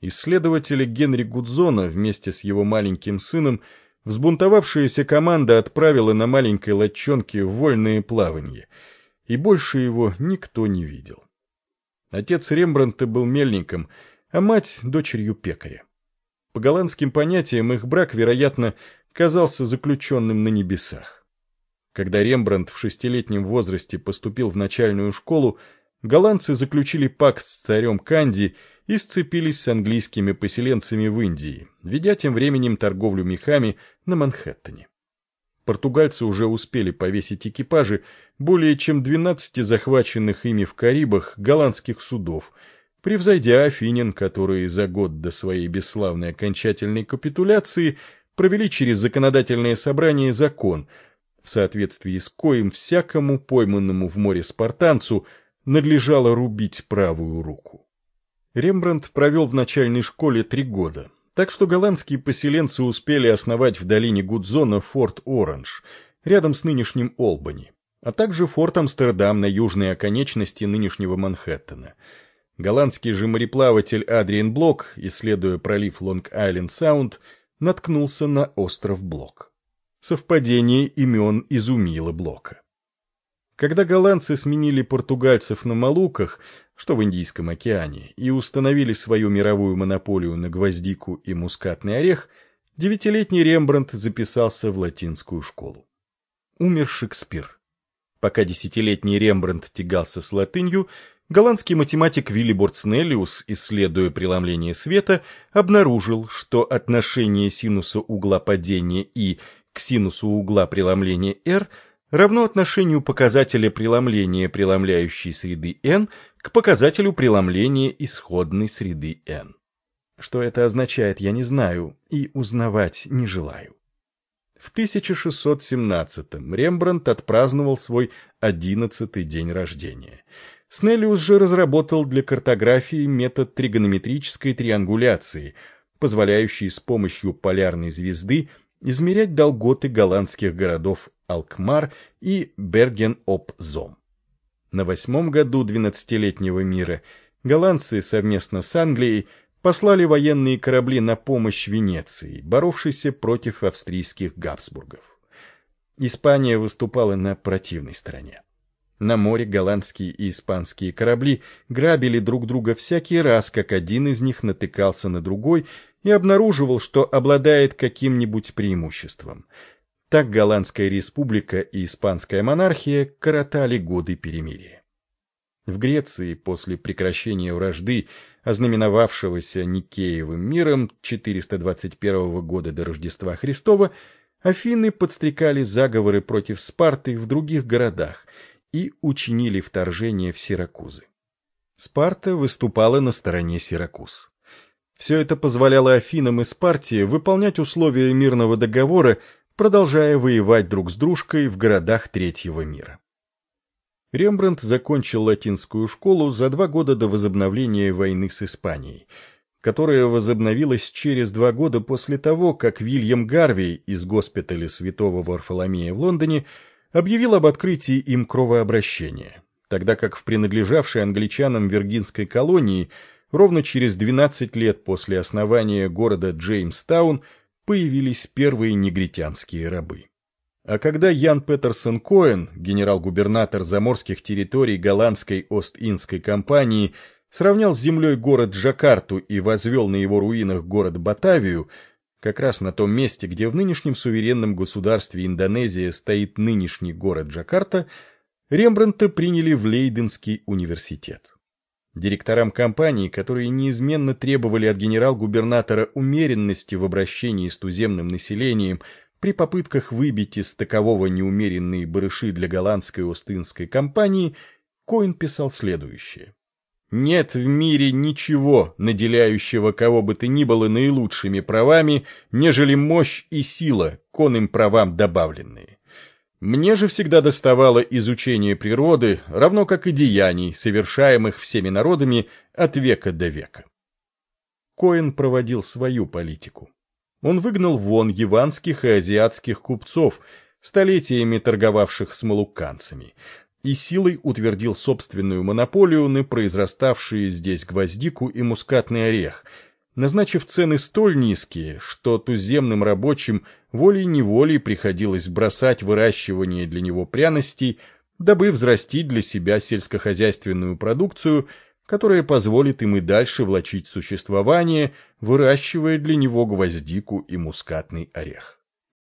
Исследователя Генри Гудзона вместе с его маленьким сыном взбунтовавшаяся команда отправила на маленькой лодчонке в вольное плавание, и больше его никто не видел. Отец Рембрандта был мельником, а мать — дочерью пекаря. По голландским понятиям их брак, вероятно, казался заключенным на небесах. Когда Рембрандт в шестилетнем возрасте поступил в начальную школу, голландцы заключили пакт с царем Канди и сцепились с английскими поселенцами в Индии, ведя тем временем торговлю мехами на Манхэттене. Португальцы уже успели повесить экипажи более чем 12 захваченных ими в Карибах голландских судов, превзойдя Афинин, которые за год до своей бесславной окончательной капитуляции провели через законодательное собрание закон, в соответствии с коим всякому пойманному в море спартанцу надлежало рубить правую руку. Рембрандт провел в начальной школе три года, так что голландские поселенцы успели основать в долине Гудзона форт Оранж, рядом с нынешним Олбани, а также форт Амстердам на южной оконечности нынешнего Манхэттена. Голландский же мореплаватель Адриен Блок, исследуя пролив Лонг-Айленд-Саунд, наткнулся на остров Блок. Совпадение имен изумило Блока. Когда голландцы сменили португальцев на Малуках, что в Индийском океане, и установили свою мировую монополию на гвоздику и мускатный орех, девятилетний Рембрандт записался в латинскую школу. Умер Шекспир. Пока десятилетний Рембрандт тягался с латынью, голландский математик Виллиборд Снеллиус, исследуя преломление света, обнаружил, что отношение синуса угла падения И к синусу угла преломления R – равно отношению показателя преломления преломляющей среды n к показателю преломления исходной среды n. Что это означает, я не знаю и узнавать не желаю. В 1617-м Рембрандт отпраздновал свой одиннадцатый день рождения. Снеллиус же разработал для картографии метод тригонометрической триангуляции, позволяющий с помощью полярной звезды измерять долготы голландских городов Алкмар и Берген-оп-Зом. На восьмом году двенадцатилетнего мира голландцы совместно с Англией послали военные корабли на помощь Венеции, боровшейся против австрийских Габсбургов. Испания выступала на противной стороне. На море голландские и испанские корабли грабили друг друга всякий раз, как один из них натыкался на другой и обнаруживал, что обладает каким-нибудь преимуществом. Так Голландская республика и Испанская монархия коротали годы перемирия. В Греции после прекращения вражды, ознаменовавшегося Никеевым миром 421 года до Рождества Христова, Афины подстрекали заговоры против Спарты в других городах и учинили вторжение в Сиракузы. Спарта выступала на стороне Сиракуз. Все это позволяло Афинам и Спарте выполнять условия мирного договора, продолжая воевать друг с дружкой в городах третьего мира. Рембрандт закончил латинскую школу за два года до возобновления войны с Испанией, которая возобновилась через два года после того, как Вильям Гарвей из госпиталя святого Варфоломея в Лондоне объявил об открытии им кровообращения, тогда как в принадлежавшей англичанам Виргинской колонии – ровно через 12 лет после основания города Джеймстаун появились первые негритянские рабы. А когда Ян Петерсон Коэн, генерал-губернатор заморских территорий голландской Ост-Индской компании, сравнял с землей город Джакарту и возвел на его руинах город Батавию, как раз на том месте, где в нынешнем суверенном государстве Индонезия стоит нынешний город Джакарта, Рембрандта приняли в Лейденский университет. Директорам компании, которые неизменно требовали от генерал-губернатора умеренности в обращении с туземным населением при попытках выбить из такового неумеренные барыши для голландской Остинской компании, Коин писал следующее. «Нет в мире ничего, наделяющего кого бы то ни было наилучшими правами, нежели мощь и сила, конным правам добавленные. Мне же всегда доставало изучение природы, равно как и деяний, совершаемых всеми народами от века до века. Коэн проводил свою политику. Он выгнал вон яванских и азиатских купцов, столетиями торговавших с малукканцами, и силой утвердил собственную монополию на произраставшие здесь гвоздику и мускатный орех, назначив цены столь низкие, что туземным рабочим волей-неволей приходилось бросать выращивание для него пряностей, дабы взрастить для себя сельскохозяйственную продукцию, которая позволит им и дальше влачить существование, выращивая для него гвоздику и мускатный орех.